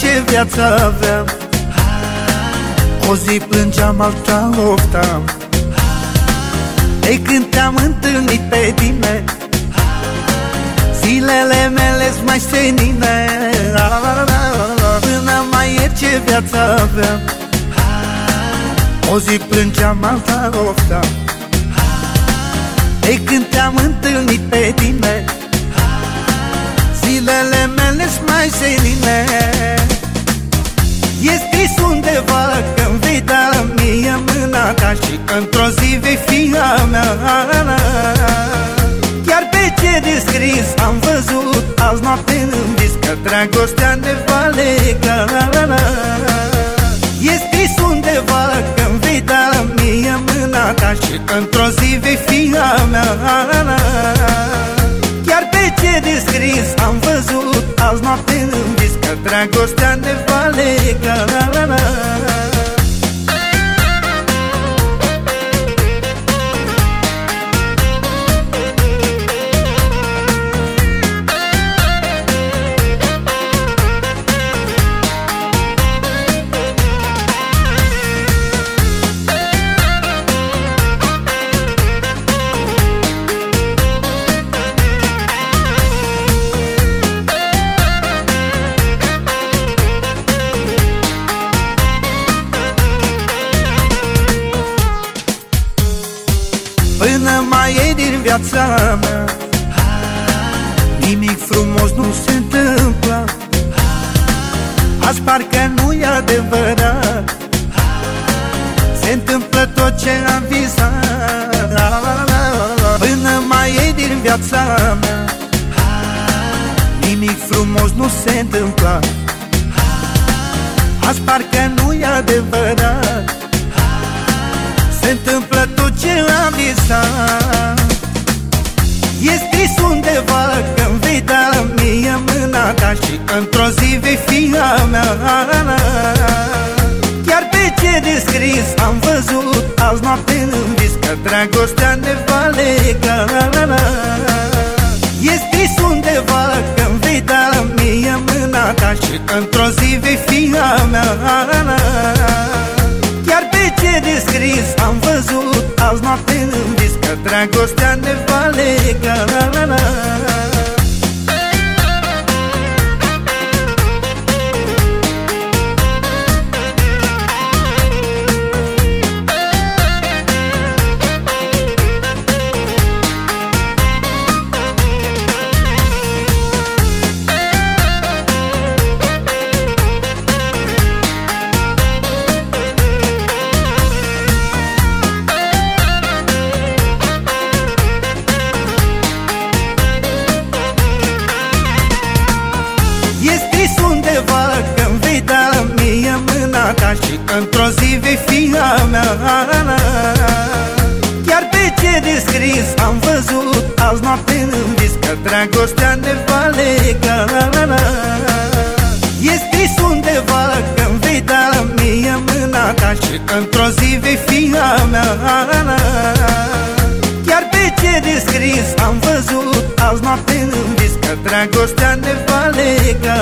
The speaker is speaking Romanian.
ce viață aveam. O zi plângeam, alta oftam De când te-am întâlnit pe tine. Zilele mele mai senine. Până mai e ce viață aveam. O zi plângeam, alta oftam De când te-am întâlnit pe tine Zilele mele mai senine E scris undeva că-mi vei da mie mâna ta Și într-o zi vei fi a mea. Chiar pe ce de scris am văzut azi noapte în vis Că dragostea ne va lega E scris undeva că-mi vei da mie mâna ta Și într-o zi vei fi a mea. Chiar pe ce de scris am văzut azi noapte în vis Că dragostea ne va lega Până mai e din viața mea. Nimic frumos nu se întâmplă. Azi parcă nu e adevărat. Se întâmplă tot ce am visat Până mai e din viața mea. Nimic frumos nu se întâmplă. Azi parcă nu e adevărat am visat E scris undeva că-mi vei da mie mâna ta Și într-o zi vei fi a mea. Chiar pe ce de scris am văzut azi noapte în vis Că dragostea ne va lega. E scris undeva că-mi vei da mie mâna ta Și într-o zi vei fi a mea. Chiar pe ce de scris am văzut azi noapte în vis Că dragostea ne va lega E ta Și într-o zi vei fi a mea. Chiar pe ce de scris am văzut azi noapte în vis Că dragostea ne va lega E scris undeva că-mi vei da mie mâna ta Și într-o zi vei fi a mea. Chiar pe ce de scris am văzut azi noapte în vis Că dragostea ne va lega